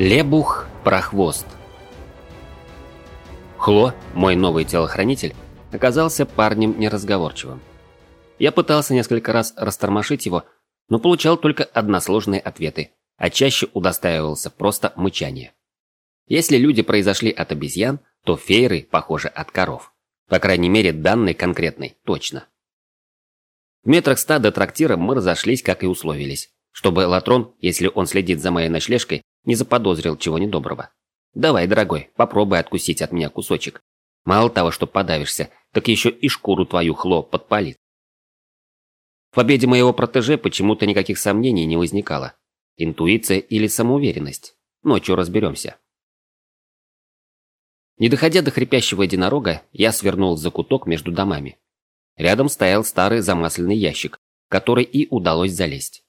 Лебух Прохвост Хло, мой новый телохранитель, оказался парнем неразговорчивым. Я пытался несколько раз растормошить его, но получал только односложные ответы, а чаще удостаивался просто мычания. Если люди произошли от обезьян, то фейры, похоже, от коров. По крайней мере, данной конкретной, точно. В метрах ста до трактира мы разошлись, как и условились, чтобы Латрон, если он следит за моей ночлежкой, не заподозрил чего недоброго. Давай, дорогой, попробуй откусить от меня кусочек. Мало того, что подавишься, так еще и шкуру твою хло подпалит. В победе моего протеже почему-то никаких сомнений не возникало. Интуиция или самоуверенность. Ночью разберемся. Не доходя до хрипящего единорога, я свернул за куток между домами. Рядом стоял старый замасленный ящик, который и удалось залезть.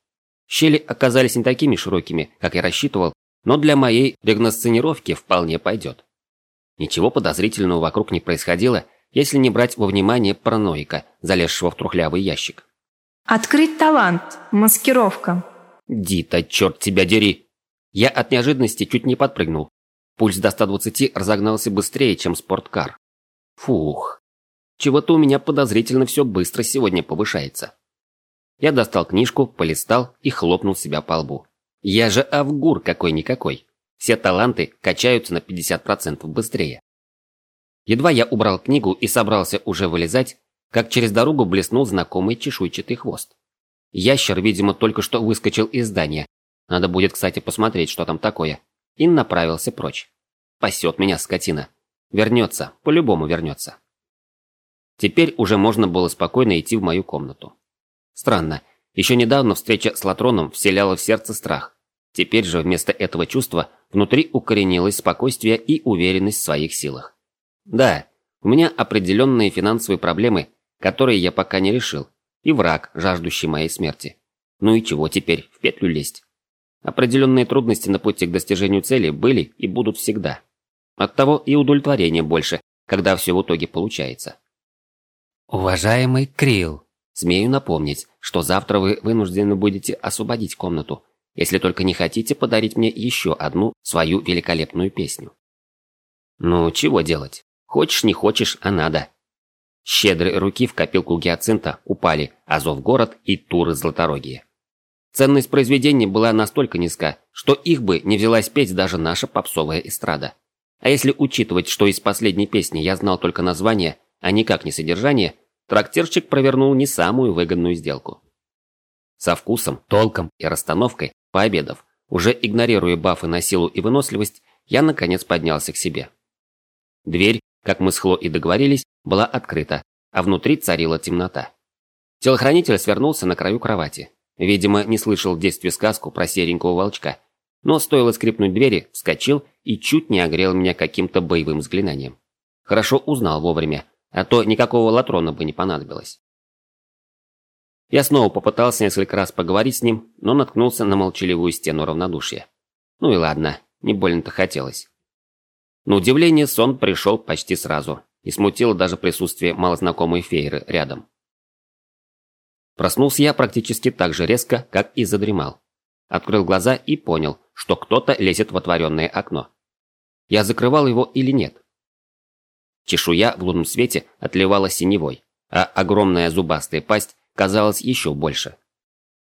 Щели оказались не такими широкими, как я рассчитывал, но для моей регносценировки вполне пойдет. Ничего подозрительного вокруг не происходило, если не брать во внимание параноика, залезшего в трухлявый ящик. «Открыть талант. Маскировка». «Дита, черт тебя дери!» Я от неожиданности чуть не подпрыгнул. Пульс до 120 разогнался быстрее, чем спорткар. Фух. Чего-то у меня подозрительно все быстро сегодня повышается. Я достал книжку, полистал и хлопнул себя по лбу. Я же авгур какой-никакой. Все таланты качаются на 50% быстрее. Едва я убрал книгу и собрался уже вылезать, как через дорогу блеснул знакомый чешуйчатый хвост. Ящер, видимо, только что выскочил из здания. Надо будет, кстати, посмотреть, что там такое. И направился прочь. Пасет меня скотина. Вернется, по-любому вернется. Теперь уже можно было спокойно идти в мою комнату. Странно, еще недавно встреча с Латроном вселяла в сердце страх. Теперь же вместо этого чувства внутри укоренилось спокойствие и уверенность в своих силах. Да, у меня определенные финансовые проблемы, которые я пока не решил, и враг, жаждущий моей смерти. Ну и чего теперь, в петлю лезть? Определенные трудности на пути к достижению цели были и будут всегда. Оттого и удовлетворение больше, когда все в итоге получается. Уважаемый Крил, Смею напомнить, что завтра вы вынуждены будете освободить комнату, если только не хотите подарить мне еще одну свою великолепную песню. Ну, чего делать? Хочешь, не хочешь, а надо. Щедрые руки в копилку гиацинта упали Азов-город и Туры Златорогие. Ценность произведения была настолько низка, что их бы не взялась петь даже наша попсовая эстрада. А если учитывать, что из последней песни я знал только название, а никак не содержание, трактирщик провернул не самую выгодную сделку. Со вкусом, толком и расстановкой, пообедав, уже игнорируя бафы на силу и выносливость, я наконец поднялся к себе. Дверь, как мы с Хло и договорились, была открыта, а внутри царила темнота. Телохранитель свернулся на краю кровати. Видимо, не слышал в детстве сказку про серенького волчка, но стоило скрипнуть двери, вскочил и чуть не огрел меня каким-то боевым взглянанием. Хорошо узнал вовремя, а то никакого латрона бы не понадобилось. Я снова попытался несколько раз поговорить с ним, но наткнулся на молчаливую стену равнодушия. Ну и ладно, не больно-то хотелось. На удивление сон пришел почти сразу, и смутило даже присутствие малознакомой фееры рядом. Проснулся я практически так же резко, как и задремал. Открыл глаза и понял, что кто-то лезет в отворенное окно. Я закрывал его или нет? Чешуя в лунном свете отливала синевой, а огромная зубастая пасть казалась еще больше.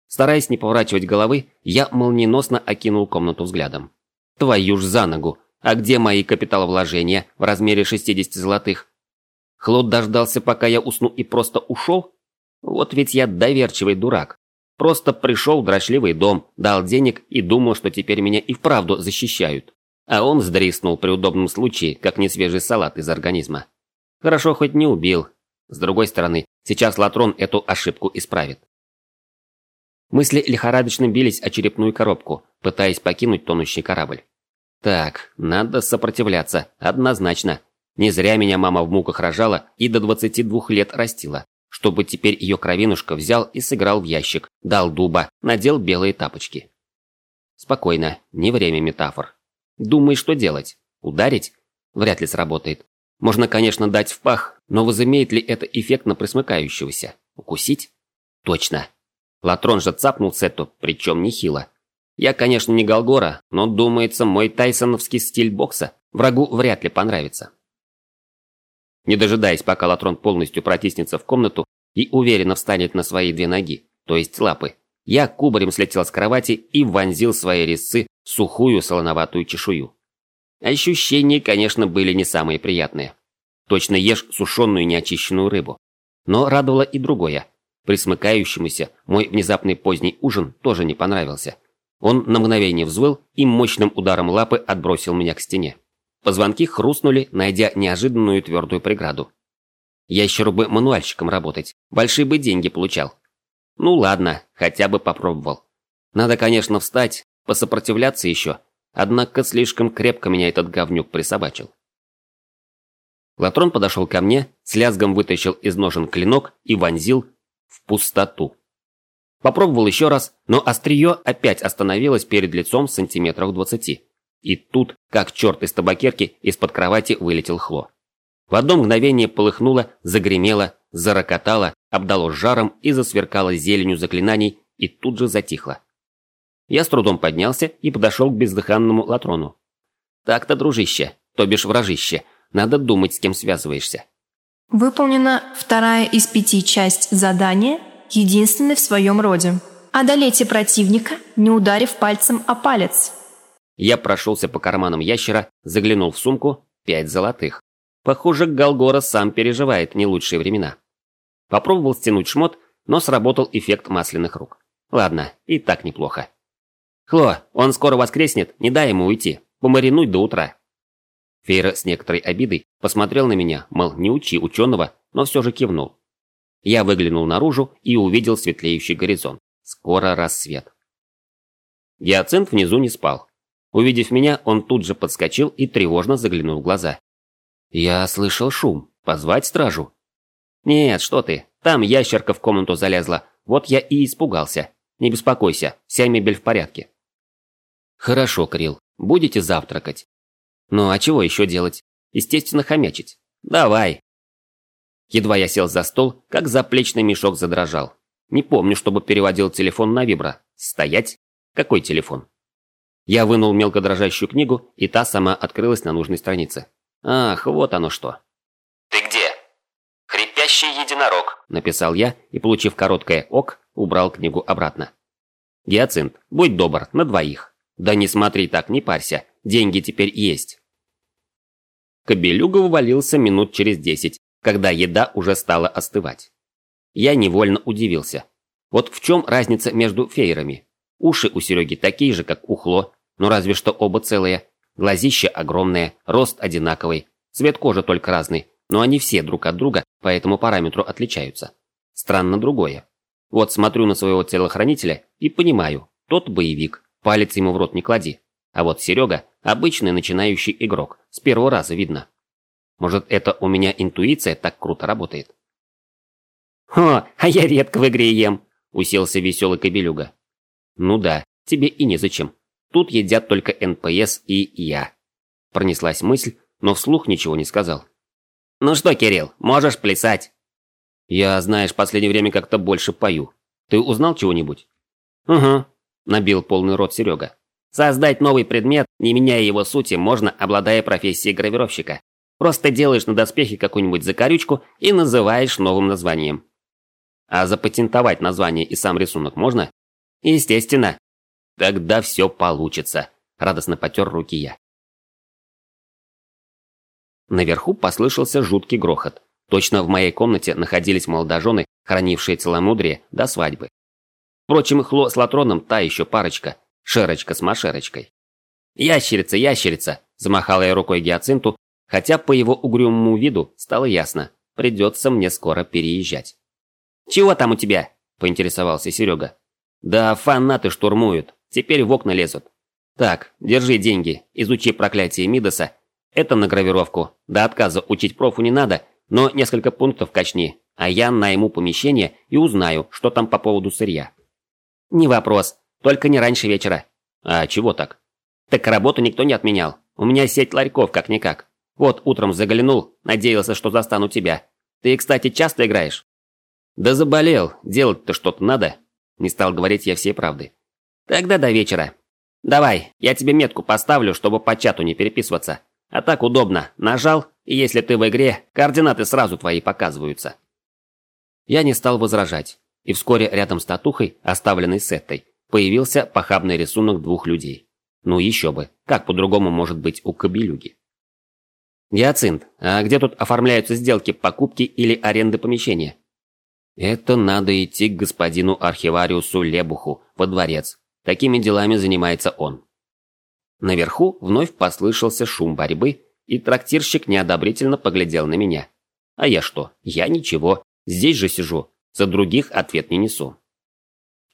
Стараясь не поворачивать головы, я молниеносно окинул комнату взглядом. Твою ж за ногу! А где мои капиталовложения в размере 60 золотых? Хлод дождался, пока я усну и просто ушел? Вот ведь я доверчивый дурак. Просто пришел в дрочливый дом, дал денег и думал, что теперь меня и вправду защищают. А он сдриснул при удобном случае, как несвежий салат из организма. Хорошо хоть не убил. С другой стороны, сейчас Латрон эту ошибку исправит. Мысли лихорадочно бились о черепную коробку, пытаясь покинуть тонущий корабль. Так, надо сопротивляться, однозначно. Не зря меня мама в муках рожала и до 22 лет растила, чтобы теперь ее кровинушка взял и сыграл в ящик, дал дуба, надел белые тапочки. Спокойно, не время метафор. Думай, что делать. Ударить? Вряд ли сработает. Можно, конечно, дать в пах, но возымеет ли это эффект на присмыкающегося? Укусить? Точно. Латрон же цапнул Сетту, причем нехило. Я, конечно, не Голгора, но, думается, мой тайсоновский стиль бокса врагу вряд ли понравится. Не дожидаясь, пока Латрон полностью протиснется в комнату и уверенно встанет на свои две ноги, то есть лапы, я кубарем слетел с кровати и вонзил свои резцы сухую солоноватую чешую. Ощущения, конечно, были не самые приятные. Точно ешь сушеную неочищенную рыбу. Но радовало и другое. Присмыкающемуся мой внезапный поздний ужин тоже не понравился. Он на мгновение взвыл и мощным ударом лапы отбросил меня к стене. Позвонки хрустнули, найдя неожиданную твердую преграду. Ящеру бы мануальщиком работать, большие бы деньги получал. Ну ладно, хотя бы попробовал. Надо, конечно, встать, посопротивляться еще, однако слишком крепко меня этот говнюк присобачил. Латрон подошел ко мне, с лязгом вытащил из ножен клинок и вонзил в пустоту. Попробовал еще раз, но острие опять остановилось перед лицом сантиметров двадцати. И тут, как черт из табакерки, из-под кровати вылетел Хло. В одно мгновение полыхнуло, загремело, зарокотало, обдало жаром и засверкало зеленью заклинаний, и тут же затихло. Я с трудом поднялся и подошел к бездыханному Латрону. «Так-то, дружище, то бишь вражище, надо думать, с кем связываешься». Выполнена вторая из пяти часть задания, единственной в своем роде. Одолейте противника, не ударив пальцем о палец. Я прошелся по карманам ящера, заглянул в сумку, пять золотых. Похоже, Галгора сам переживает не лучшие времена. Попробовал стянуть шмот, но сработал эффект масляных рук. Ладно, и так неплохо. «Хло, он скоро воскреснет, не дай ему уйти. Помаринуй до утра». Фейра с некоторой обидой посмотрел на меня, мол, не учи ученого, но все же кивнул. Я выглянул наружу и увидел светлеющий горизонт. Скоро рассвет. Гиацинт внизу не спал. Увидев меня, он тут же подскочил и тревожно заглянул в глаза. «Я слышал шум. Позвать стражу?» «Нет, что ты. Там ящерка в комнату залезла. Вот я и испугался. Не беспокойся, вся мебель в порядке». «Хорошо, Крил. Будете завтракать?» «Ну а чего еще делать? Естественно, хомячить. Давай». Едва я сел за стол, как заплечный мешок задрожал. Не помню, чтобы переводил телефон на вибро. Стоять? Какой телефон? Я вынул мелко дрожащую книгу, и та сама открылась на нужной странице. Ах, вот оно что. «Ты где?» «Хрипящий единорог», – написал я и, получив короткое «ок», убрал книгу обратно. «Гиацинт, будь добр, на двоих. Да не смотри так, не парься, деньги теперь есть». Кобелюга вывалился минут через десять, когда еда уже стала остывать. Я невольно удивился. Вот в чем разница между феерами? Уши у Сереги такие же, как у Хло, но разве что оба целые. Глазище огромное, рост одинаковый, цвет кожи только разный, но они все друг от друга по этому параметру отличаются. Странно другое. Вот смотрю на своего телохранителя и понимаю, тот боевик, палец ему в рот не клади. А вот Серега – обычный начинающий игрок, с первого раза видно. Может, это у меня интуиция так круто работает? «О, а я редко в игре ем!» – уселся веселый кобелюга. «Ну да, тебе и незачем. Тут едят только НПС и я». Пронеслась мысль, но вслух ничего не сказал. «Ну что, Кирилл, можешь плясать?» «Я, знаешь, последнее время как-то больше пою. Ты узнал чего-нибудь?» «Угу», – набил полный рот Серега. «Создать новый предмет, не меняя его сути, можно, обладая профессией гравировщика. Просто делаешь на доспехе какую-нибудь закорючку и называешь новым названием. А запатентовать название и сам рисунок можно? Естественно. Тогда все получится. Радостно потер руки я. Наверху послышался жуткий грохот. Точно в моей комнате находились молодожены, хранившие целомудрие до свадьбы. Впрочем, Хло с Латроном та еще парочка, Шерочка с Машерочкой. «Ящерица, ящерица!» – замахала я рукой гиацинту, хотя по его угрюмому виду стало ясно, придется мне скоро переезжать. «Чего там у тебя?» – поинтересовался Серега. «Да фанаты штурмуют, теперь в окна лезут. Так, держи деньги, изучи проклятие Мидаса. Это на гравировку. До отказа учить профу не надо, но несколько пунктов качни, а я найму помещение и узнаю, что там по поводу сырья». «Не вопрос, только не раньше вечера». «А чего так?» «Так работу никто не отменял. У меня сеть ларьков как-никак. Вот утром заглянул, надеялся, что застану тебя. Ты, кстати, часто играешь?» «Да заболел, делать-то что-то надо», – не стал говорить я всей правды. «Тогда до вечера. Давай, я тебе метку поставлю, чтобы по чату не переписываться. А так удобно. Нажал, и если ты в игре, координаты сразу твои показываются. Я не стал возражать, и вскоре рядом с татухой, оставленной сеттой, появился похабный рисунок двух людей. Ну еще бы, как по-другому может быть у кобелюги? Гиацинт, а где тут оформляются сделки покупки или аренды помещения? Это надо идти к господину архивариусу Лебуху во дворец. Такими делами занимается он. Наверху вновь послышался шум борьбы, и трактирщик неодобрительно поглядел на меня. А я что? Я ничего. Здесь же сижу. За других ответ не несу.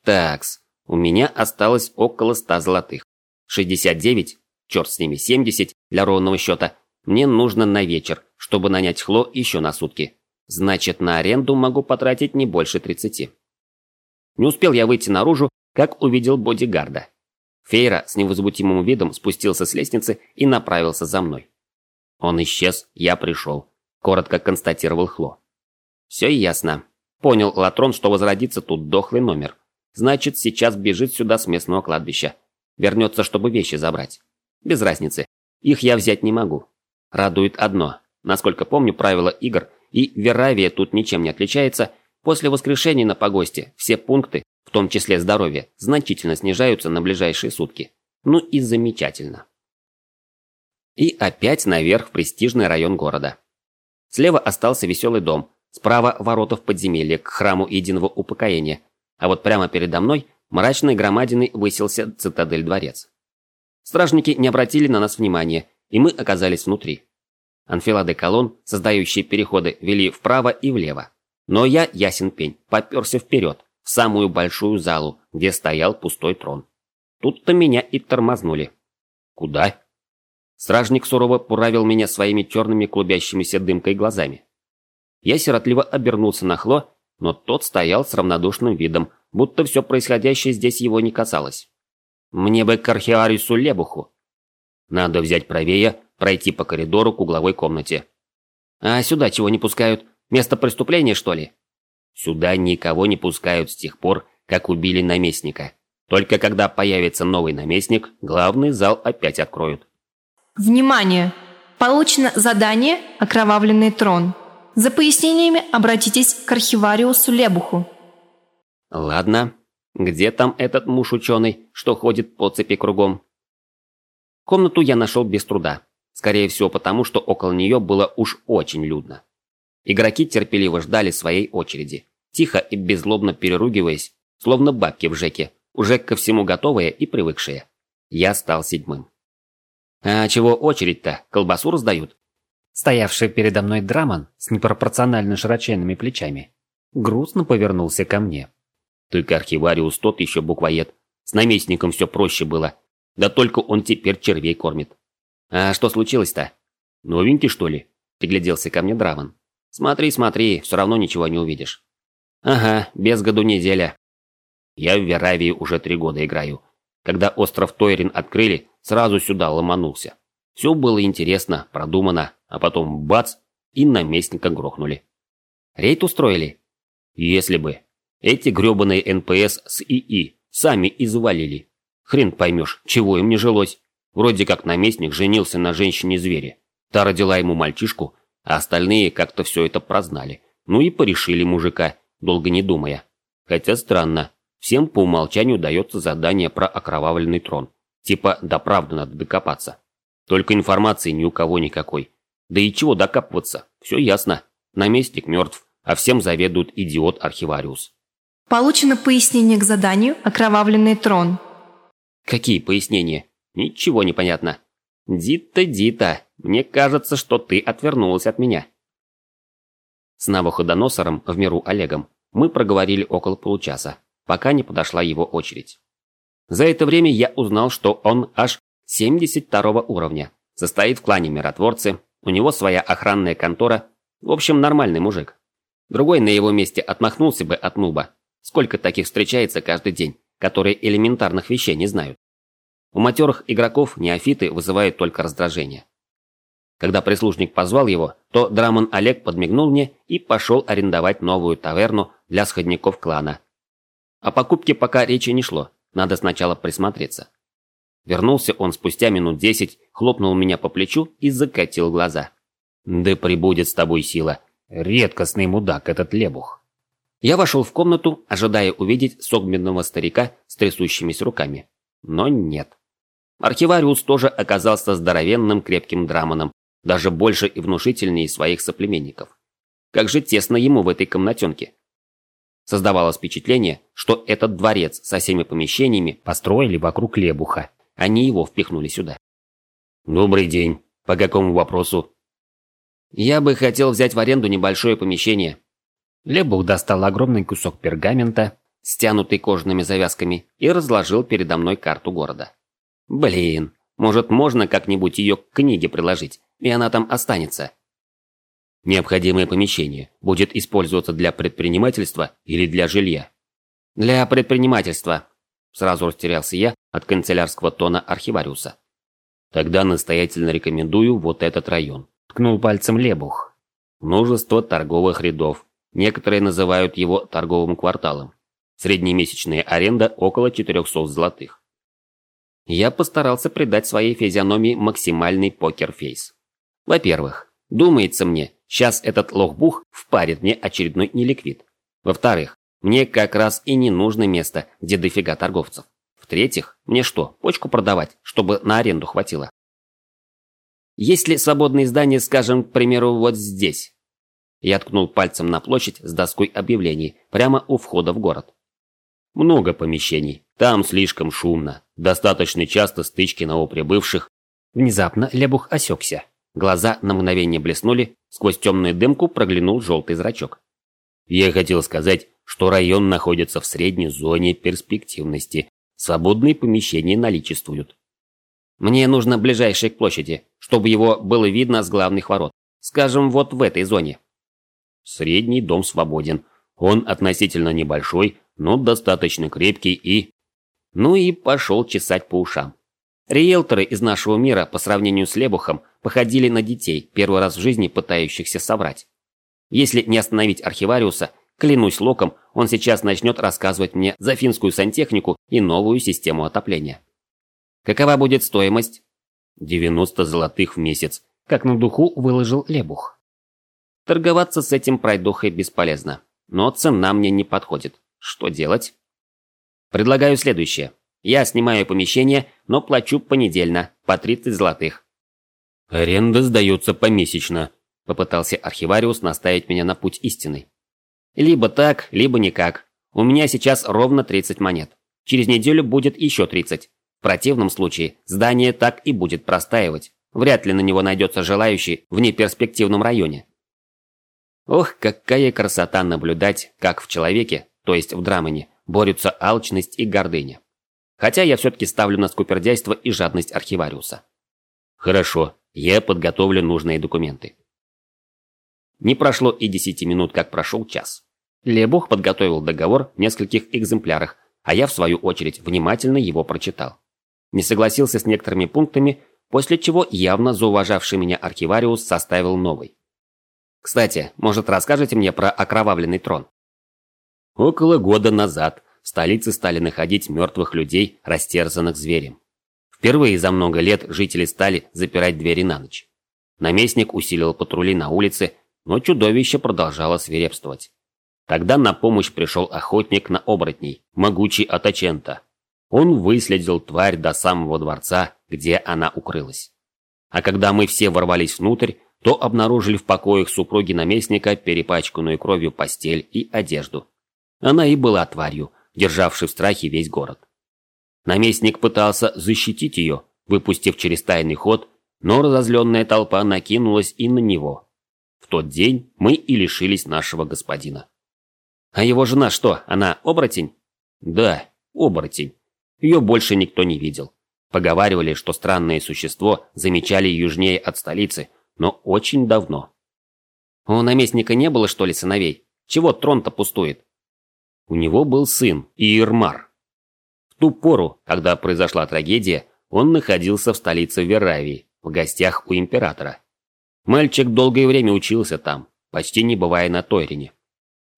Такс, у меня осталось около ста золотых. 69, черт с ними, 70 для ровного счета. Мне нужно на вечер, чтобы нанять Хло еще на сутки. Значит, на аренду могу потратить не больше 30. Не успел я выйти наружу, как увидел бодигарда. Фейра с невозмутимым видом спустился с лестницы и направился за мной. Он исчез, я пришел. Коротко констатировал Хло. Все ясно. Понял Латрон, что возродится тут дохлый номер. Значит, сейчас бежит сюда с местного кладбища. Вернется, чтобы вещи забрать. Без разницы. Их я взять не могу. Радует одно. Насколько помню правила игр, и Веравия тут ничем не отличается, после воскрешения на погосте все пункты, в том числе здоровье, значительно снижаются на ближайшие сутки. Ну и замечательно. И опять наверх в престижный район города. Слева остался веселый дом, справа ворота в подземелье к храму единого упокоения, а вот прямо передо мной мрачной громадиной высился цитадель-дворец. Стражники не обратили на нас внимания, и мы оказались внутри. Анфилады колонн, создающие переходы, вели вправо и влево. Но я, ясен пень, поперся вперед, в самую большую залу, где стоял пустой трон. Тут-то меня и тормознули. Куда? Стражник сурово пуравил меня своими черными клубящимися дымкой глазами. Я сиротливо обернулся на Хло, но тот стоял с равнодушным видом, будто все происходящее здесь его не касалось. Мне бы к архиарису Лебуху. Надо взять правее, пройти по коридору к угловой комнате. А сюда чего не пускают? Место преступления, что ли? Сюда никого не пускают с тех пор, как убили наместника. Только когда появится новый наместник, главный зал опять откроют. Внимание! Получено задание «Окровавленный трон». За пояснениями обратитесь к архивариусу Лебуху. Ладно. Где там этот муж ученый, что ходит по цепи кругом? Комнату я нашел без труда. Скорее всего потому, что около нее было уж очень людно. Игроки терпеливо ждали своей очереди, тихо и беззлобно переругиваясь, словно бабки в жеке, уже ко всему готовые и привыкшие. Я стал седьмым. А чего очередь-то? Колбасу раздают? Стоявший передо мной Драман с непропорционально широченными плечами грустно повернулся ко мне. Только архивариус тот еще буквоед. С наместником все проще было. Да только он теперь червей кормит. А что случилось-то? Новенький, что ли? Пригляделся ко мне Драман. Смотри, смотри, все равно ничего не увидишь. Ага, без году неделя. Я в Веравии уже три года играю. Когда остров Тойрин открыли, сразу сюда ломанулся. Все было интересно, продумано, а потом бац, и наместника грохнули. Рейд устроили? Если бы. Эти гребаные НПС с ИИ сами и завалили. Хрен поймешь, чего им не жилось. Вроде как наместник женился на женщине-звере. Та родила ему мальчишку, а остальные как-то все это прознали. Ну и порешили мужика, долго не думая. Хотя странно, всем по умолчанию дается задание про окровавленный трон. Типа, да правда надо докопаться. Только информации ни у кого никакой. Да и чего докапываться, все ясно. Наместник мертв, а всем заведует идиот-архивариус. Получено пояснение к заданию «Окровавленный трон». Какие пояснения? Ничего не понятно. Дита, Дита, мне кажется, что ты отвернулась от меня. С Навуходоносором, в миру Олегом, мы проговорили около получаса, пока не подошла его очередь. За это время я узнал, что он аж 72 уровня, состоит в клане Миротворцы, у него своя охранная контора, в общем, нормальный мужик. Другой на его месте отмахнулся бы от нуба. Сколько таких встречается каждый день, которые элементарных вещей не знают. У матерых игроков неофиты вызывают только раздражение. Когда прислужник позвал его, то Драмон Олег подмигнул мне и пошел арендовать новую таверну для сходников клана. О покупке пока речи не шло, надо сначала присмотреться. Вернулся он спустя минут десять, хлопнул меня по плечу и закатил глаза. «Да прибудет с тобой сила. Редкостный мудак этот лебух». Я вошел в комнату, ожидая увидеть согбенного старика с трясущимися руками. Но нет. Архивариус тоже оказался здоровенным крепким драмоном, даже больше и внушительнее своих соплеменников. Как же тесно ему в этой комнатенке. Создавалось впечатление, что этот дворец со всеми помещениями построили вокруг Лебуха. Они его впихнули сюда. «Добрый день. По какому вопросу?» «Я бы хотел взять в аренду небольшое помещение». Лебух достал огромный кусок пергамента, стянутый кожаными завязками, и разложил передо мной карту города. «Блин, может, можно как-нибудь ее к книге приложить, и она там останется?» Необходимое помещение будет использоваться для предпринимательства или для жилья? Для предпринимательства. Сразу растерялся я от канцелярского тона архивариуса. Тогда настоятельно рекомендую вот этот район. Ткнул пальцем Лебух. Множество торговых рядов. Некоторые называют его торговым кварталом. Среднемесячная аренда около 400 золотых. Я постарался придать своей физиономии максимальный покер-фейс. Во-первых, думается мне, Сейчас этот лохбух впарит мне очередной неликвид. Во-вторых, мне как раз и не нужно место, где дофига торговцев. В-третьих, мне что, почку продавать, чтобы на аренду хватило? Есть ли свободные здания, скажем, к примеру, вот здесь? Я ткнул пальцем на площадь с доской объявлений, прямо у входа в город. Много помещений. Там слишком шумно. Достаточно часто стычки новоприбывших. Внезапно Лебух осекся. Глаза на мгновение блеснули, сквозь темную дымку проглянул желтый зрачок. Я хотел сказать, что район находится в средней зоне перспективности. Свободные помещения наличествуют. Мне нужно ближайшее к площади, чтобы его было видно с главных ворот. Скажем, вот в этой зоне. Средний дом свободен. Он относительно небольшой, но достаточно крепкий и... Ну и пошел чесать по ушам. Риэлторы из нашего мира по сравнению с Лебухом походили на детей, первый раз в жизни пытающихся соврать. Если не остановить архивариуса, клянусь локом, он сейчас начнет рассказывать мне за финскую сантехнику и новую систему отопления. Какова будет стоимость? 90 золотых в месяц, как на духу выложил Лебух. Торговаться с этим пройдохой бесполезно, но цена мне не подходит. Что делать? Предлагаю следующее. Я снимаю помещение, но плачу понедельно, по 30 золотых. «Аренда сдается помесячно», – попытался архивариус наставить меня на путь истины. «Либо так, либо никак. У меня сейчас ровно 30 монет. Через неделю будет еще 30. В противном случае здание так и будет простаивать. Вряд ли на него найдется желающий в неперспективном районе. Ох, какая красота наблюдать, как в человеке, то есть в драмане, борются алчность и гордыня. Хотя я все-таки ставлю на скупердяйство и жадность архивариуса. Хорошо, я подготовлю нужные документы. Не прошло и десяти минут, как прошел час. Лебух подготовил договор в нескольких экземплярах, а я, в свою очередь, внимательно его прочитал. Не согласился с некоторыми пунктами, после чего явно зауважавший меня архивариус составил новый. Кстати, может, расскажете мне про окровавленный трон? Около года назад в столице стали находить мертвых людей, растерзанных зверем. Впервые за много лет жители стали запирать двери на ночь. Наместник усилил патрули на улице, но чудовище продолжало свирепствовать. Тогда на помощь пришел охотник на оборотней, могучий Атачента. Он выследил тварь до самого дворца, где она укрылась. А когда мы все ворвались внутрь, то обнаружили в покоях супруги наместника перепачканную кровью постель и одежду. Она и была тварью, державший в страхе весь город. Наместник пытался защитить ее, выпустив через тайный ход, но разозленная толпа накинулась и на него. В тот день мы и лишились нашего господина. А его жена что, она оборотень? Да, оборотень. Ее больше никто не видел. Поговаривали, что странное существо замечали южнее от столицы, но очень давно. У наместника не было, что ли, сыновей? Чего трон-то пустует? У него был сын, Иермар. В ту пору, когда произошла трагедия, он находился в столице Веравии, в гостях у императора. Мальчик долгое время учился там, почти не бывая на Тойрине.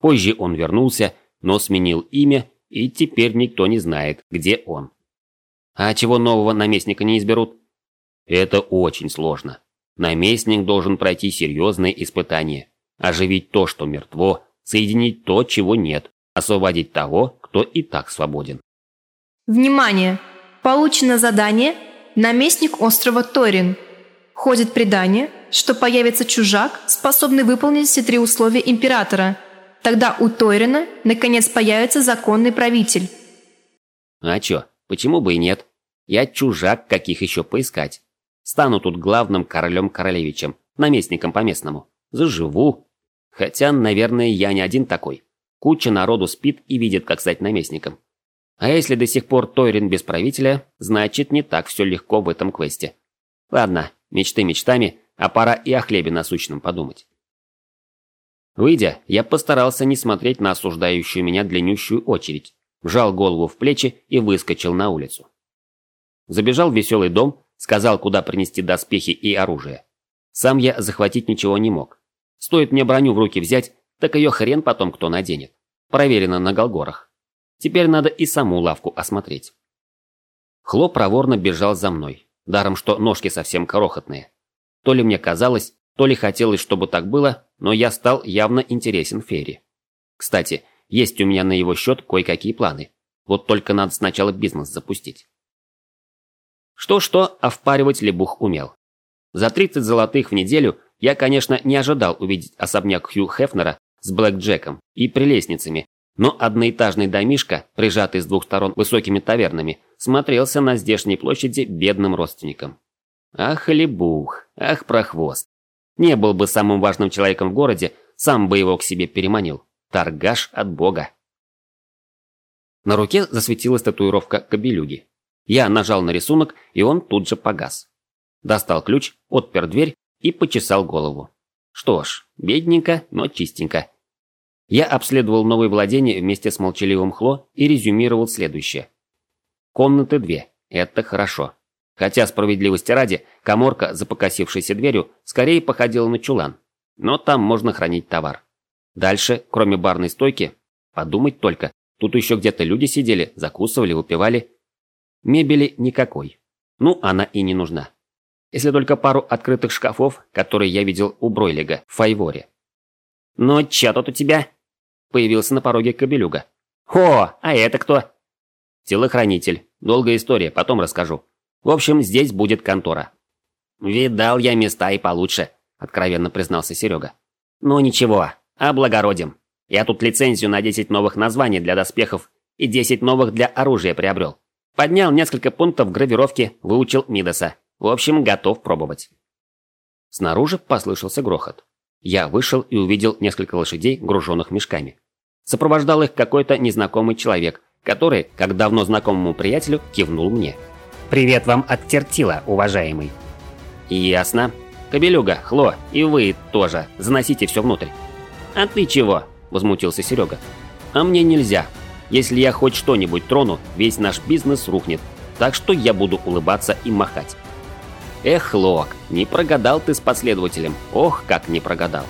Позже он вернулся, но сменил имя, и теперь никто не знает, где он. А чего нового наместника не изберут? Это очень сложно. Наместник должен пройти серьезные испытания. Оживить то, что мертво, соединить то, чего нет, освободить того, кто и так свободен. Внимание! Получено задание «Наместник острова Торин». Ходит предание, что появится чужак, способный выполнить все три условия императора. Тогда у Торина наконец появится законный правитель. А чё, почему бы и нет? Я чужак, каких еще поискать. Стану тут главным королем-королевичем, наместником по-местному. Заживу. Хотя, наверное, я не один такой. Куча народу спит и видит, как стать наместником. А если до сих пор Тойрин без правителя, значит не так все легко в этом квесте. Ладно, мечты мечтами, а пора и о хлебе насущном подумать. Выйдя, я постарался не смотреть на осуждающую меня длиннющую очередь, вжал голову в плечи и выскочил на улицу. Забежал в веселый дом, сказал, куда принести доспехи и оружие. Сам я захватить ничего не мог. Стоит мне броню в руки взять, так ее хрен потом кто наденет. Проверено на Голгорах. Теперь надо и саму лавку осмотреть. Хлоп проворно бежал за мной, даром что ножки совсем крохотные. То ли мне казалось, то ли хотелось, чтобы так было, но я стал явно интересен Ферри. Кстати, есть у меня на его счет кое-какие планы. Вот только надо сначала бизнес запустить. Что-что, а впаривать Лебух умел. За 30 золотых в неделю я, конечно, не ожидал увидеть особняк Хью Хефнера с Блэк Джеком и прелестницами, но одноэтажный домишка, прижатый с двух сторон высокими тавернами, смотрелся на здешней площади бедным родственником. Ах, Лебух, ах, прохвост. Не был бы самым важным человеком в городе, сам бы его к себе переманил. Торгаш от бога. На руке засветилась татуировка кобелюги. Я нажал на рисунок, и он тут же погас. Достал ключ, отпер дверь и почесал голову. Что ж, бедненько, но чистенько. Я обследовал новые владения вместе с молчаливым Хло и резюмировал следующее. Комнаты две. Это хорошо. Хотя, справедливости ради, коморка за покосившейся дверью скорее походила на чулан. Но там можно хранить товар. Дальше, кроме барной стойки, подумать только, тут еще где-то люди сидели, закусывали, выпивали. Мебели никакой. Ну, она и не нужна. Если только пару открытых шкафов, которые я видел у Бройлига в Файворе. «Ну, чё тут у тебя?» Появился на пороге кобелюга. «О, а это кто?» «Телохранитель. Долгая история, потом расскажу. В общем, здесь будет контора». «Видал я места и получше», — откровенно признался Серега. «Ну ничего, облагородим. Я тут лицензию на 10 новых названий для доспехов и 10 новых для оружия приобрел. Поднял несколько пунктов гравировки, выучил Мидоса. В общем, готов пробовать. Снаружи послышался грохот. Я вышел и увидел несколько лошадей, груженных мешками. Сопровождал их какой-то незнакомый человек, который, как давно знакомому приятелю, кивнул мне. «Привет вам от Тертила, уважаемый». «Ясно. Кобелюга, Хло, и вы тоже. Заносите все внутрь». «А ты чего?» – возмутился Серега. «А мне нельзя. Если я хоть что-нибудь трону, весь наш бизнес рухнет. Так что я буду улыбаться и махать. Эх, Лок, не прогадал ты с последователем. Ох, как не прогадал.